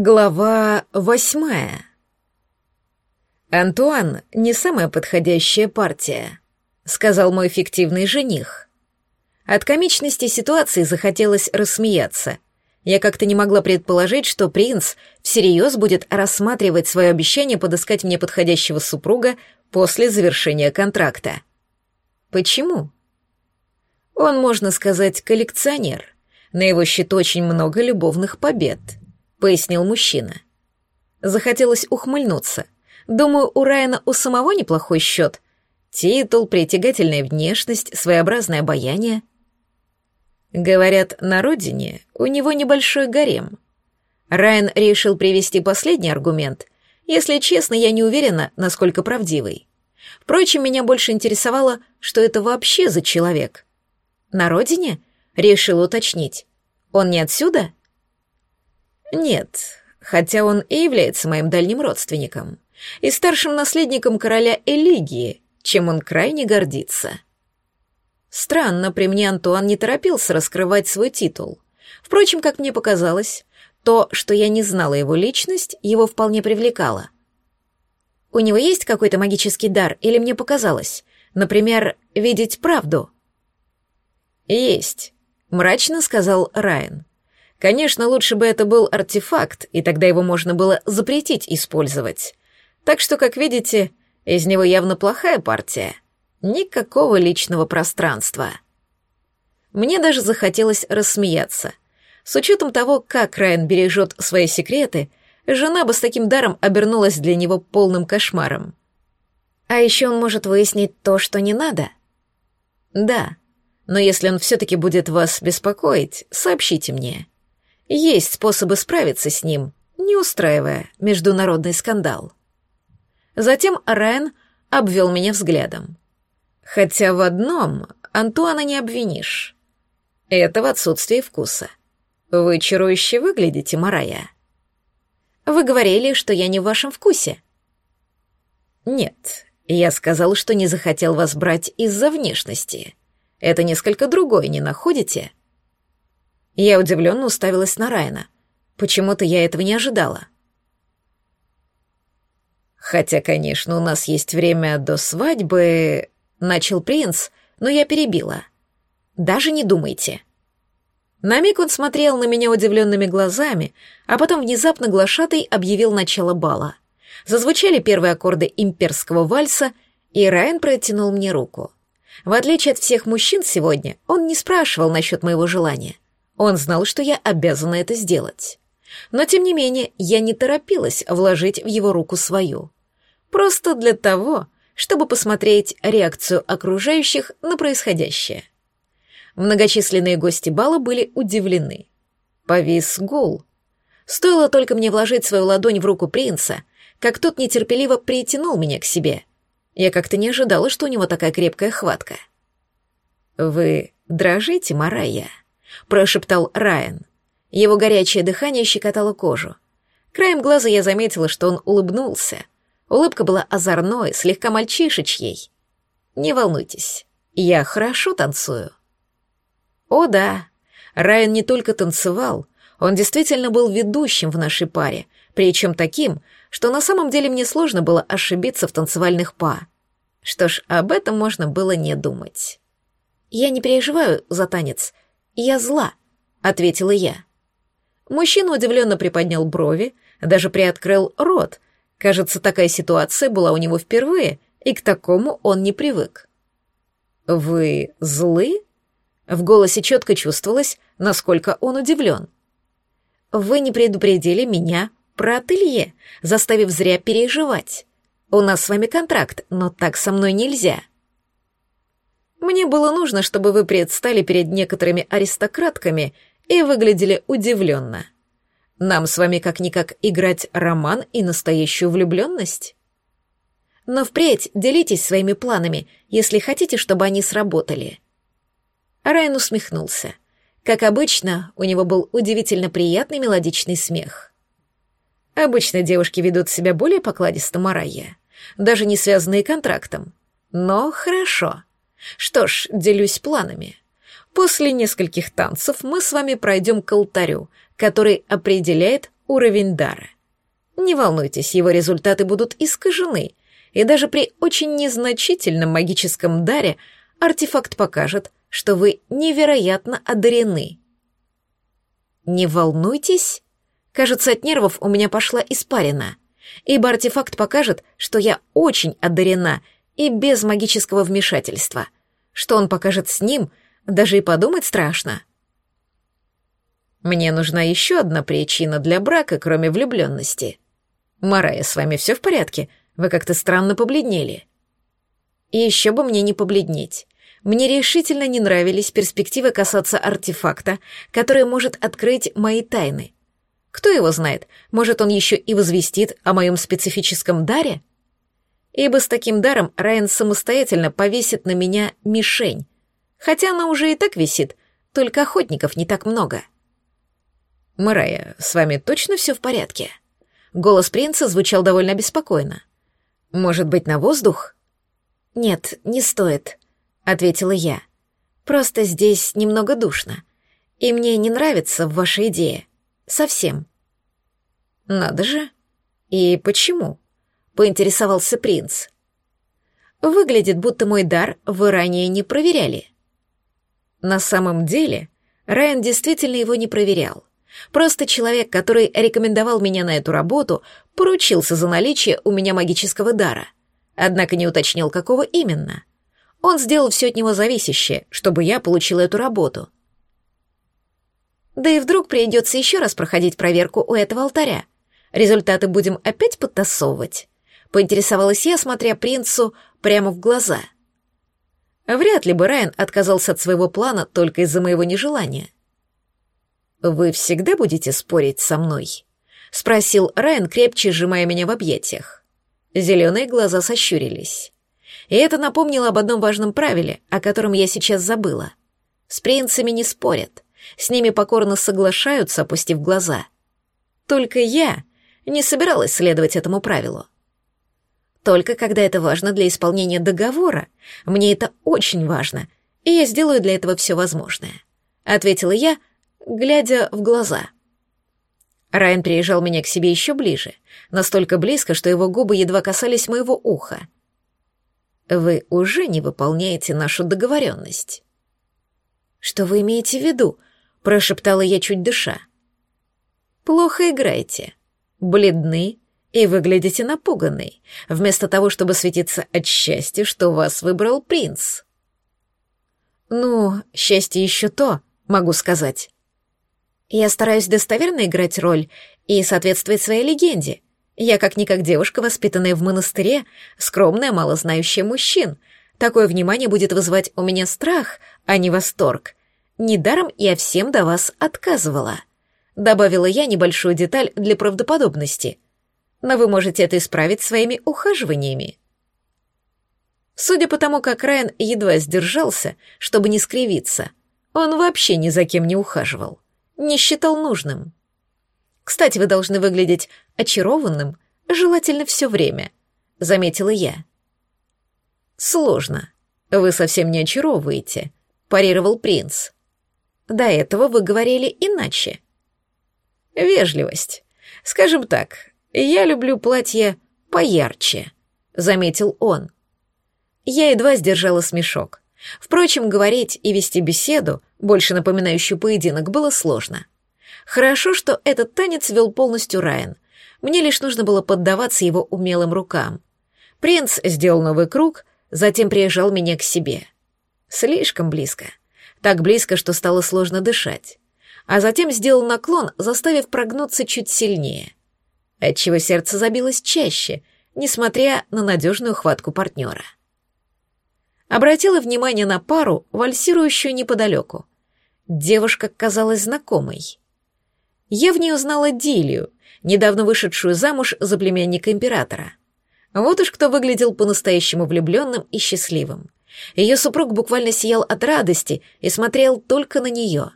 Глава восьмая. «Антуан — не самая подходящая партия», — сказал мой фиктивный жених. От комичности ситуации захотелось рассмеяться. Я как-то не могла предположить, что принц всерьез будет рассматривать свое обещание подыскать мне подходящего супруга после завершения контракта. Почему? Он, можно сказать, коллекционер. На его счету очень много любовных побед —— пояснил мужчина. Захотелось ухмыльнуться. Думаю, у Райана у самого неплохой счет. Титул, притягательная внешность, своеобразное обаяние. Говорят, на родине у него небольшой гарем. Райан решил привести последний аргумент. Если честно, я не уверена, насколько правдивый. Впрочем, меня больше интересовало, что это вообще за человек. На родине? Решил уточнить. Он не отсюда? Нет, хотя он и является моим дальним родственником и старшим наследником короля Элигии, чем он крайне гордится. Странно, при мне Антуан не торопился раскрывать свой титул. Впрочем, как мне показалось, то, что я не знала его личность, его вполне привлекало. У него есть какой-то магический дар, или мне показалось? Например, видеть правду? Есть, мрачно сказал Райан. Конечно, лучше бы это был артефакт, и тогда его можно было запретить использовать. Так что, как видите, из него явно плохая партия. Никакого личного пространства. Мне даже захотелось рассмеяться. С учетом того, как Райан бережет свои секреты, жена бы с таким даром обернулась для него полным кошмаром. А еще он может выяснить то, что не надо. Да, но если он все-таки будет вас беспокоить, сообщите мне. Есть способы справиться с ним, не устраивая международный скандал. Затем Райан обвел меня взглядом. Хотя в одном Антуана не обвинишь. Это в отсутствии вкуса. Вы чарующе выглядите, Марая. Вы говорили, что я не в вашем вкусе. Нет, я сказал, что не захотел вас брать из-за внешности. Это несколько другое, не находите? Я удивленно уставилась на Райана. Почему-то я этого не ожидала. «Хотя, конечно, у нас есть время до свадьбы», — начал принц, но я перебила. «Даже не думайте». На миг он смотрел на меня удивленными глазами, а потом внезапно глашатый объявил начало бала. Зазвучали первые аккорды имперского вальса, и Райан протянул мне руку. В отличие от всех мужчин сегодня, он не спрашивал насчет моего желания — он знал, что я обязана это сделать. Но, тем не менее, я не торопилась вложить в его руку свою. Просто для того, чтобы посмотреть реакцию окружающих на происходящее. Многочисленные гости бала были удивлены. Повис гул. Стоило только мне вложить свою ладонь в руку принца, как тот нетерпеливо притянул меня к себе. Я как-то не ожидала, что у него такая крепкая хватка. «Вы дрожите, Марая?» — прошептал Райан. Его горячее дыхание щекотало кожу. Краем глаза я заметила, что он улыбнулся. Улыбка была озорной, слегка мальчишечьей. «Не волнуйтесь, я хорошо танцую». О да, Райан не только танцевал, он действительно был ведущим в нашей паре, причем таким, что на самом деле мне сложно было ошибиться в танцевальных па. Что ж, об этом можно было не думать. Я не переживаю за танец, «Я зла», — ответила я. Мужчина удивленно приподнял брови, даже приоткрыл рот. Кажется, такая ситуация была у него впервые, и к такому он не привык. «Вы злы?» В голосе четко чувствовалось, насколько он удивлен. «Вы не предупредили меня про ателье, заставив зря переживать. У нас с вами контракт, но так со мной нельзя». Мне было нужно, чтобы вы предстали перед некоторыми аристократками и выглядели удивленно. Нам с вами как-никак играть роман и настоящую влюбленность. Но впредь делитесь своими планами, если хотите, чтобы они сработали. Райан усмехнулся. Как обычно, у него был удивительно приятный мелодичный смех. Обычно девушки ведут себя более покладисто Марайя, даже не связанные контрактом. Но хорошо. Что ж, делюсь планами. После нескольких танцев мы с вами пройдем к алтарю, который определяет уровень дара. Не волнуйтесь, его результаты будут искажены, и даже при очень незначительном магическом даре артефакт покажет, что вы невероятно одарены. Не волнуйтесь? Кажется, от нервов у меня пошла испарина, ибо артефакт покажет, что я очень одарена и без магического вмешательства. Что он покажет с ним, даже и подумать страшно. Мне нужна еще одна причина для брака, кроме влюбленности. Марая, с вами все в порядке? Вы как-то странно побледнели. И еще бы мне не побледнеть. Мне решительно не нравились перспективы касаться артефакта, который может открыть мои тайны. Кто его знает, может, он еще и возвестит о моем специфическом даре? Ибо с таким даром Райан самостоятельно повесит на меня мишень. Хотя она уже и так висит, только охотников не так много. — «Мэрайя, с вами точно все в порядке?» Голос принца звучал довольно беспокойно. «Может быть, на воздух?» «Нет, не стоит», — ответила я. «Просто здесь немного душно, и мне не нравится ваша идея. Совсем». «Надо же. И почему?» — поинтересовался принц. «Выглядит, будто мой дар вы ранее не проверяли». На самом деле, Райан действительно его не проверял. Просто человек, который рекомендовал меня на эту работу, поручился за наличие у меня магического дара. Однако не уточнил, какого именно. Он сделал все от него зависящее, чтобы я получила эту работу. Да и вдруг придется еще раз проходить проверку у этого алтаря. Результаты будем опять подтасовывать. Поинтересовалась я, смотря принцу прямо в глаза. Вряд ли бы Райан отказался от своего плана только из-за моего нежелания. «Вы всегда будете спорить со мной?» — спросил Райан, крепче сжимая меня в объятиях. Зеленые глаза сощурились. И это напомнило об одном важном правиле, о котором я сейчас забыла. С принцами не спорят, с ними покорно соглашаются, опустив глаза. Только я не собиралась следовать этому правилу. Только когда это важно для исполнения договора, мне это очень важно, и я сделаю для этого все возможное», — ответила я, глядя в глаза. Райан приезжал меня к себе еще ближе, настолько близко, что его губы едва касались моего уха. «Вы уже не выполняете нашу договоренность». «Что вы имеете в виду?» — прошептала я чуть дыша. «Плохо играете. Бледны и выглядите напуганной, вместо того, чтобы светиться от счастья, что вас выбрал принц». «Ну, счастье еще то, могу сказать». Я стараюсь достоверно играть роль и соответствовать своей легенде. Я как-никак девушка, воспитанная в монастыре, скромная, мало знающая мужчин. Такое внимание будет вызывать у меня страх, а не восторг. Недаром я всем до вас отказывала. Добавила я небольшую деталь для правдоподобности. Но вы можете это исправить своими ухаживаниями. Судя по тому, как Райан едва сдержался, чтобы не скривиться, он вообще ни за кем не ухаживал не считал нужным. Кстати, вы должны выглядеть очарованным, желательно все время, заметила я. Сложно. Вы совсем не очаровываете, парировал принц. До этого вы говорили иначе. Вежливость. Скажем так, я люблю платье поярче, заметил он. Я едва сдержала смешок. Впрочем, говорить и вести беседу, больше напоминающую поединок, было сложно. Хорошо, что этот танец вел полностью Райан. Мне лишь нужно было поддаваться его умелым рукам. Принц сделал новый круг, затем приезжал меня к себе. Слишком близко. Так близко, что стало сложно дышать. А затем сделал наклон, заставив прогнуться чуть сильнее. Отчего сердце забилось чаще, несмотря на надежную хватку партнера обратила внимание на пару, вальсирующую неподалеку. Девушка казалась знакомой. Я в ней узнала Дилию, недавно вышедшую замуж за племянника императора. Вот уж кто выглядел по-настоящему влюбленным и счастливым. Ее супруг буквально сиял от радости и смотрел только на нее.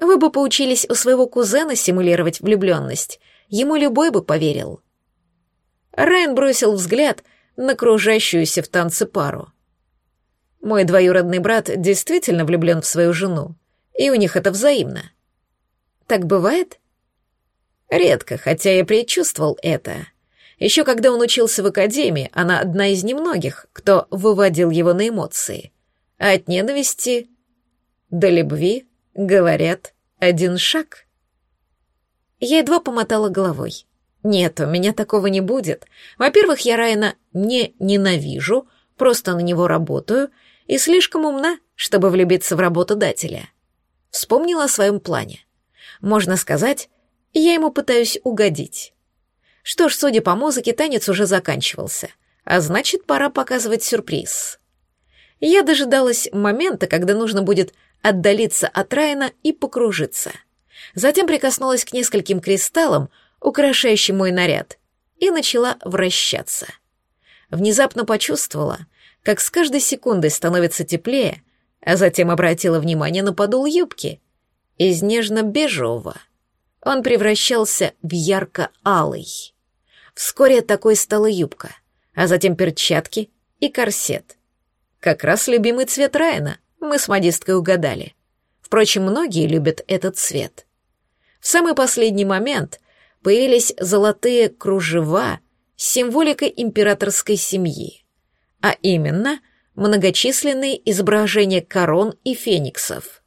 Вы бы поучились у своего кузена симулировать влюбленность, ему любой бы поверил. Райан бросил взгляд — на кружащуюся в танце пару. Мой двоюродный брат действительно влюблен в свою жену, и у них это взаимно. Так бывает? Редко, хотя я предчувствовал это. Еще когда он учился в академии, она одна из немногих, кто выводил его на эмоции. А от ненависти до любви, говорят, один шаг. Я едва помотала головой. Нет, у меня такого не будет. Во-первых, я Райана не ненавижу, просто на него работаю и слишком умна, чтобы влюбиться в работодателя. Вспомнила о своем плане. Можно сказать, я ему пытаюсь угодить. Что ж, судя по музыке, танец уже заканчивался, а значит, пора показывать сюрприз. Я дожидалась момента, когда нужно будет отдалиться от Райана и покружиться. Затем прикоснулась к нескольким кристаллам, украшающим мой наряд, и начала вращаться. Внезапно почувствовала, как с каждой секундой становится теплее, а затем обратила внимание на подол юбки из нежно-бежевого — он превращался в ярко-алый. Вскоре такой стала юбка, а затем перчатки и корсет. Как раз любимый цвет Райана, мы с модисткой угадали. Впрочем, многие любят этот цвет. В самый последний момент появились золотые кружева с символикой императорской семьи, а именно многочисленные изображения корон и фениксов.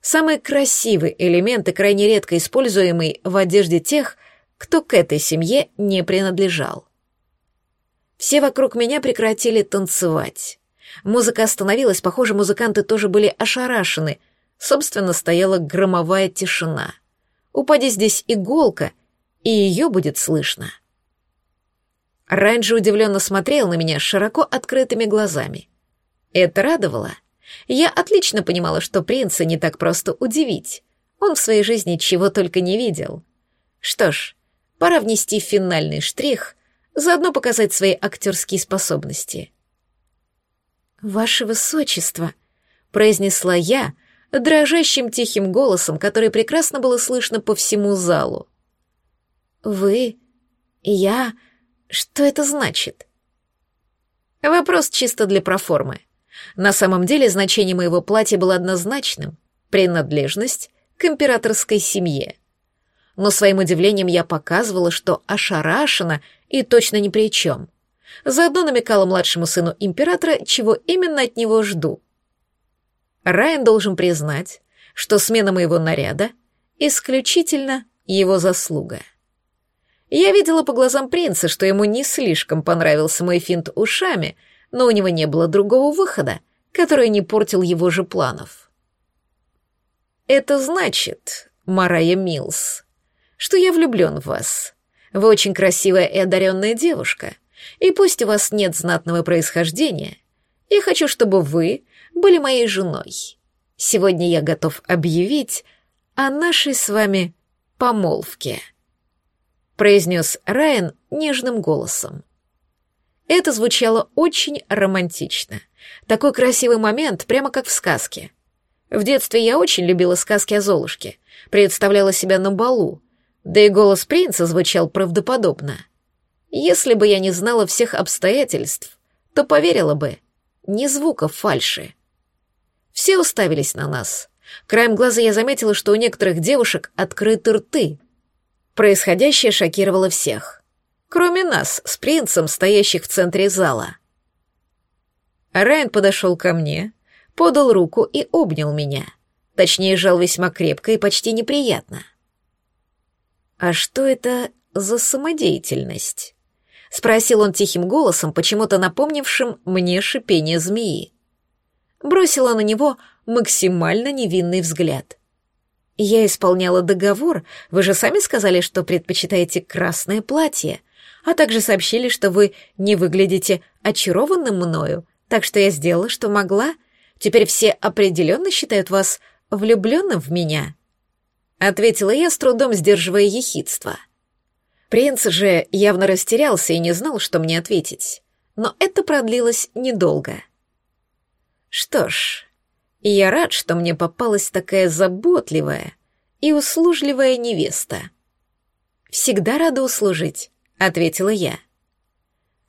Самый красивый элемент и крайне редко используемый в одежде тех, кто к этой семье не принадлежал. Все вокруг меня прекратили танцевать. Музыка остановилась, похоже, музыканты тоже были ошарашены. Собственно, стояла громовая тишина. Упади здесь иголка, и ее будет слышно. Райнджи удивленно смотрел на меня широко открытыми глазами. Это радовало — я отлично понимала, что принца не так просто удивить. Он в своей жизни чего только не видел. Что ж, пора внести финальный штрих, заодно показать свои актерские способности. «Ваше Высочество», — произнесла я, дрожащим тихим голосом, который прекрасно было слышно по всему залу. «Вы? Я? Что это значит?» Вопрос чисто для проформы. На самом деле значение моего платья было однозначным — принадлежность к императорской семье. Но своим удивлением я показывала, что ошарашена и точно ни при чем. Заодно намекала младшему сыну императора, чего именно от него жду. Райан должен признать, что смена моего наряда — исключительно его заслуга. Я видела по глазам принца, что ему не слишком понравился мой финт ушами — но у него не было другого выхода, который не портил его же планов. «Это значит, Марая Милс, что я влюблен в вас. Вы очень красивая и одаренная девушка, и пусть у вас нет знатного происхождения, я хочу, чтобы вы были моей женой. Сегодня я готов объявить о нашей с вами помолвке», — произнес Райан нежным голосом. Это звучало очень романтично. Такой красивый момент, прямо как в сказке. В детстве я очень любила сказки о Золушке, представляла себя на балу, да и голос принца звучал правдоподобно. Если бы я не знала всех обстоятельств, то поверила бы, ни звука фальши. Все уставились на нас. Краем глаза я заметила, что у некоторых девушек открыты рты. Происходящее шокировало всех кроме нас с принцем, стоящих в центре зала. Райан подошел ко мне, подал руку и обнял меня. Точнее, жал весьма крепко и почти неприятно. «А что это за самодеятельность?» — спросил он тихим голосом, почему-то напомнившим мне шипение змеи. Бросила на него максимально невинный взгляд. «Я исполняла договор, вы же сами сказали, что предпочитаете красное платье», а также сообщили, что вы не выглядите очарованным мною, так что я сделала, что могла. Теперь все определенно считают вас влюбленным в меня», — ответила я, с трудом сдерживая ехидство. Принц же явно растерялся и не знал, что мне ответить, но это продлилось недолго. Что ж, я рад, что мне попалась такая заботливая и услужливая невеста. Всегда рада услужить, ответила я.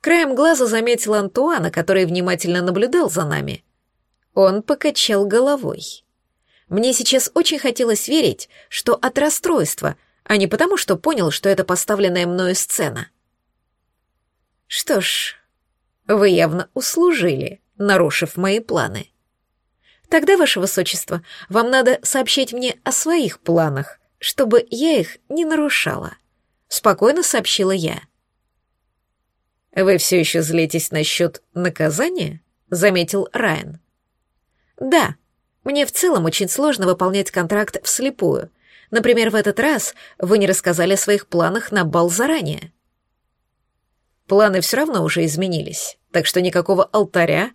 Краем глаза заметил Антуана, который внимательно наблюдал за нами. Он покачал головой. Мне сейчас очень хотелось верить, что от расстройства, а не потому, что понял, что это поставленная мною сцена. Что ж, вы явно услужили, нарушив мои планы. Тогда, ваше высочество, вам надо сообщить мне о своих планах, чтобы я их не нарушала. Спокойно сообщила я. Вы все еще злитесь насчет наказания? Заметил Райан. Да, мне в целом очень сложно выполнять контракт вслепую. Например, в этот раз вы не рассказали о своих планах на бал заранее. Планы все равно уже изменились, так что никакого алтаря,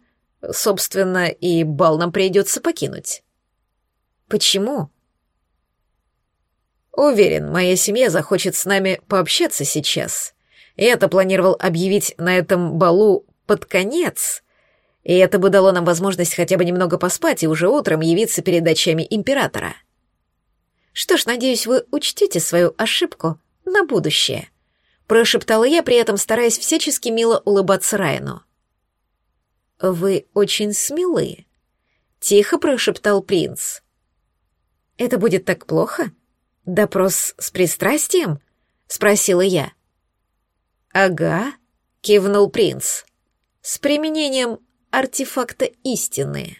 собственно, и бал нам придется покинуть. Почему? Уверен, моя семья захочет с нами пообщаться сейчас. Я-то планировал объявить на этом балу под конец, и это бы дало нам возможность хотя бы немного поспать и уже утром явиться перед очами императора. Что ж, надеюсь, вы учтете свою ошибку на будущее прошептала я, при этом стараясь всячески мило улыбаться Райану. «Вы очень смелые», — тихо прошептал принц. «Это будет так плохо? Допрос с пристрастием?» — спросила я. «Ага», — кивнул принц, — «с применением артефакта истины».